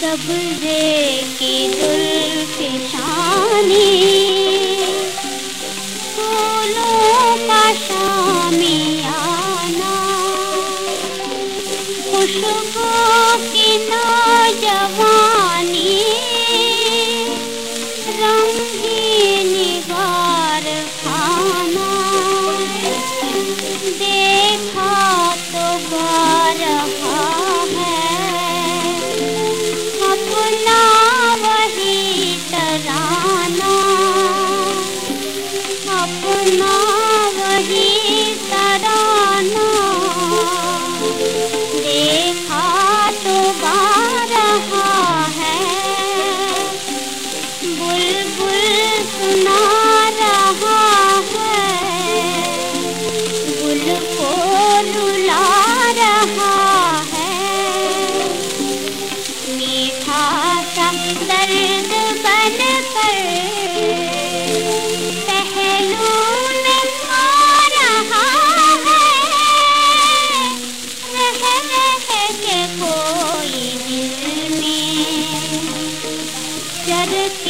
Subject की दुल्फिशानी अपना वही तो रहा है। बुलबुल सुना रहा है। बुल को है। मीठा सा दर्द बन कर I did.